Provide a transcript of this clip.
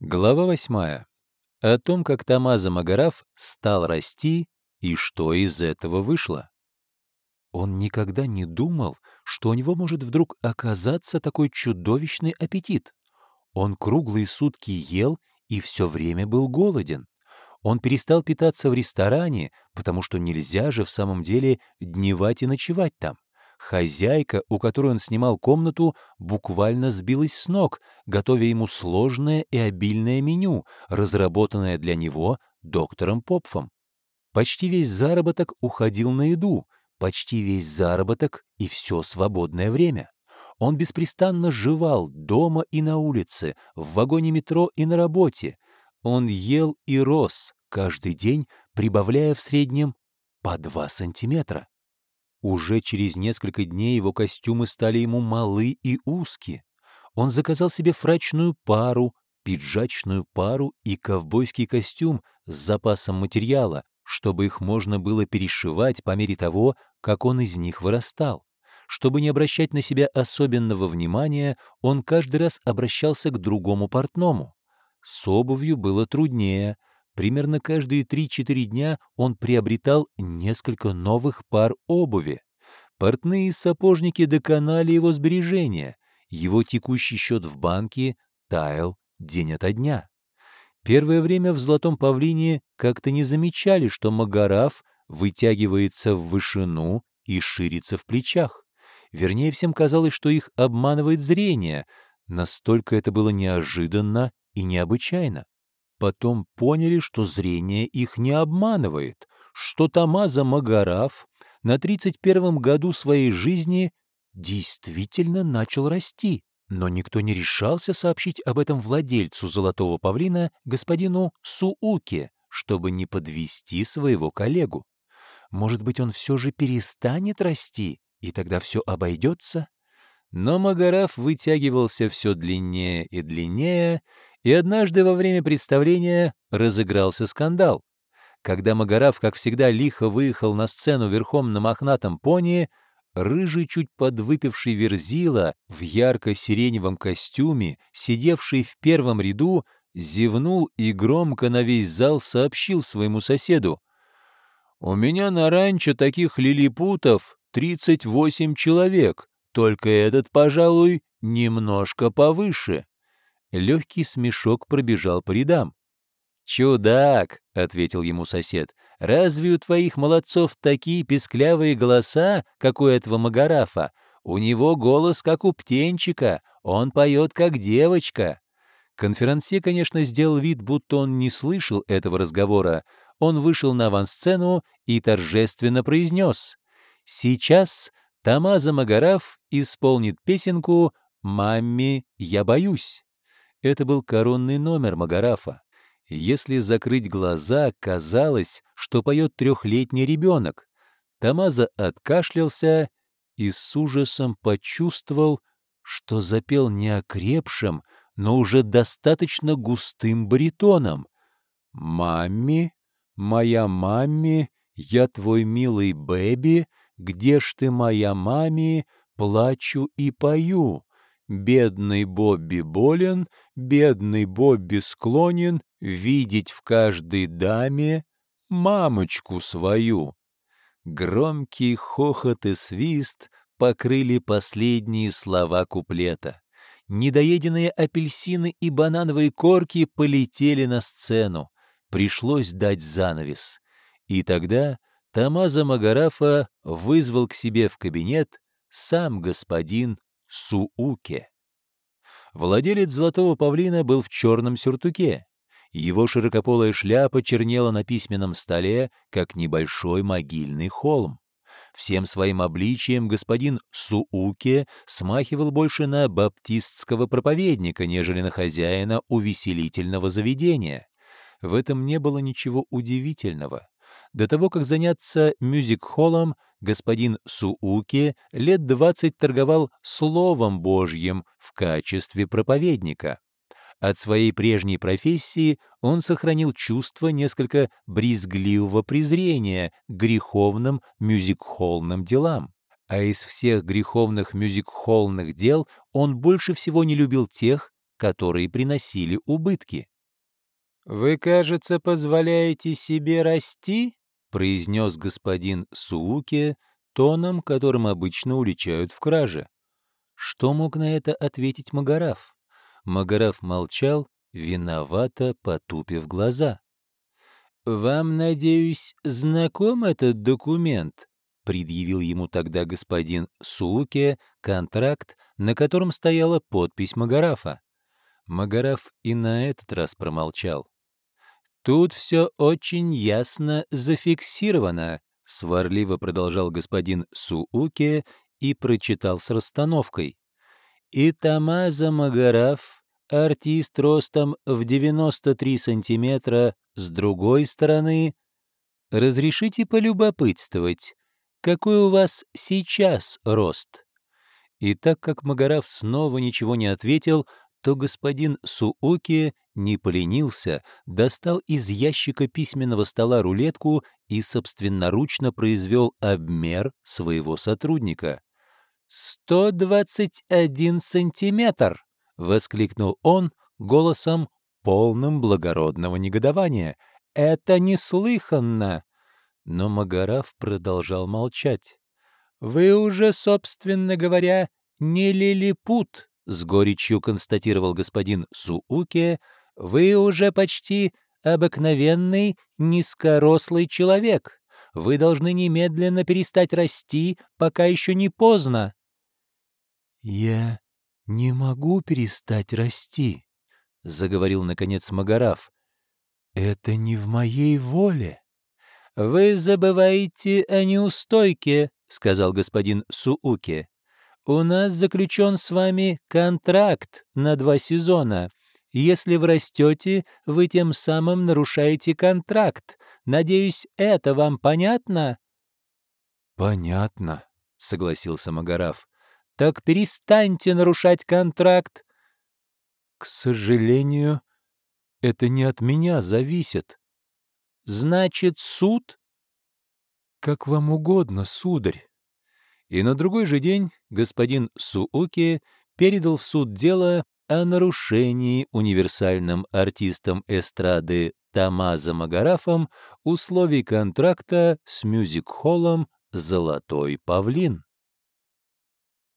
Глава восьмая. О том, как Тамаза Магараф стал расти и что из этого вышло. Он никогда не думал, что у него может вдруг оказаться такой чудовищный аппетит. Он круглые сутки ел и все время был голоден. Он перестал питаться в ресторане, потому что нельзя же в самом деле дневать и ночевать там. Хозяйка, у которой он снимал комнату, буквально сбилась с ног, готовя ему сложное и обильное меню, разработанное для него доктором Попфом. Почти весь заработок уходил на еду, почти весь заработок и все свободное время. Он беспрестанно жевал дома и на улице, в вагоне метро и на работе. Он ел и рос, каждый день прибавляя в среднем по 2 сантиметра. Уже через несколько дней его костюмы стали ему малы и узкие. Он заказал себе фрачную пару, пиджачную пару и ковбойский костюм с запасом материала, чтобы их можно было перешивать по мере того, как он из них вырастал. Чтобы не обращать на себя особенного внимания, он каждый раз обращался к другому портному. С обувью было труднее. Примерно каждые 3-4 дня он приобретал несколько новых пар обуви. Портные сапожники доконали его сбережения. Его текущий счет в банке таял день ото дня. Первое время в «Золотом павлине» как-то не замечали, что Магараф вытягивается в вышину и ширится в плечах. Вернее, всем казалось, что их обманывает зрение. Настолько это было неожиданно и необычайно. Потом поняли, что зрение их не обманывает, что Тамаза Магараф на 31-м году своей жизни действительно начал расти. Но никто не решался сообщить об этом владельцу золотого павлина, господину Сууке, чтобы не подвести своего коллегу. Может быть, он все же перестанет расти, и тогда все обойдется? Но Магараф вытягивался все длиннее и длиннее, и однажды во время представления разыгрался скандал. Когда Магараф, как всегда, лихо выехал на сцену верхом на мохнатом пони, рыжий, чуть подвыпивший верзила в ярко-сиреневом костюме, сидевший в первом ряду, зевнул и громко на весь зал сообщил своему соседу. «У меня на ранчо таких лилипутов 38 человек, только этот, пожалуй, немножко повыше». Легкий смешок пробежал по рядам. «Чудак!» — ответил ему сосед. «Разве у твоих молодцов такие песклявые голоса, как у этого Магарафа? У него голос, как у птенчика, он поет, как девочка». Конферансье, конечно, сделал вид, будто он не слышал этого разговора. Он вышел на авансцену и торжественно произнес. «Сейчас Тамаза Магараф исполнит песенку «Мамми, я боюсь». Это был коронный номер Магарафа. Если закрыть глаза, казалось, что поет трехлетний ребенок. Тамаза откашлялся и с ужасом почувствовал, что запел неокрепшим, но уже достаточно густым баритоном. «Мамми, моя мамми, я твой милый Бэби, где ж ты, моя мамми, плачу и пою». Бедный Бобби болен, бедный Бобби склонен видеть в каждой даме мамочку свою. Громкий хохот и свист покрыли последние слова куплета. Недоеденные апельсины и банановые корки полетели на сцену. Пришлось дать занавес. И тогда Тамаза Магарафа вызвал к себе в кабинет сам господин Сууке. Владелец золотого павлина был в черном сюртуке. Его широкополая шляпа чернела на письменном столе, как небольшой могильный холм. Всем своим обличием господин Сууке смахивал больше на баптистского проповедника, нежели на хозяина увеселительного заведения. В этом не было ничего удивительного. До того, как заняться мюзик-холлом, господин Сууке лет двадцать торговал Словом Божьим в качестве проповедника. От своей прежней профессии он сохранил чувство несколько брезгливого презрения к греховным мюзик-холлным делам. А из всех греховных мюзик-холлных дел он больше всего не любил тех, которые приносили убытки. «Вы, кажется, позволяете себе расти?» — произнес господин Сууке тоном, которым обычно уличают в краже. Что мог на это ответить Магараф? Магараф молчал, виновато потупив глаза. «Вам, надеюсь, знаком этот документ?» — предъявил ему тогда господин Сууке контракт, на котором стояла подпись Магарафа. Магараф и на этот раз промолчал. «Тут все очень ясно зафиксировано», — сварливо продолжал господин Сууке и прочитал с расстановкой. «И Тамаза Магараф, артист ростом в 93 сантиметра, с другой стороны. Разрешите полюбопытствовать, какой у вас сейчас рост?» И так как Магараф снова ничего не ответил, то господин Сууки не поленился, достал из ящика письменного стола рулетку и собственноручно произвел обмер своего сотрудника. «Сто двадцать один сантиметр!» — воскликнул он голосом, полным благородного негодования. «Это неслыханно!» Но Магараф продолжал молчать. «Вы уже, собственно говоря, не лилипут», — с горечью констатировал господин Сууке, — «вы уже почти обыкновенный низкорослый человек. Вы должны немедленно перестать расти, пока еще не поздно». «Я не могу перестать расти», — заговорил, наконец, Магараф. «Это не в моей воле». «Вы забываете о неустойке», — сказал господин Сууке. «У нас заключен с вами контракт на два сезона. Если вы растете, вы тем самым нарушаете контракт. Надеюсь, это вам понятно?» «Понятно», — согласился Магараф. «Так перестаньте нарушать контракт». «К сожалению, это не от меня зависит». «Значит, суд?» «Как вам угодно, сударь». И на другой же день господин Сууки передал в суд дело о нарушении универсальным артистом эстрады Тамаза Магарафом условий контракта с мюзик-холлом «Золотой павлин».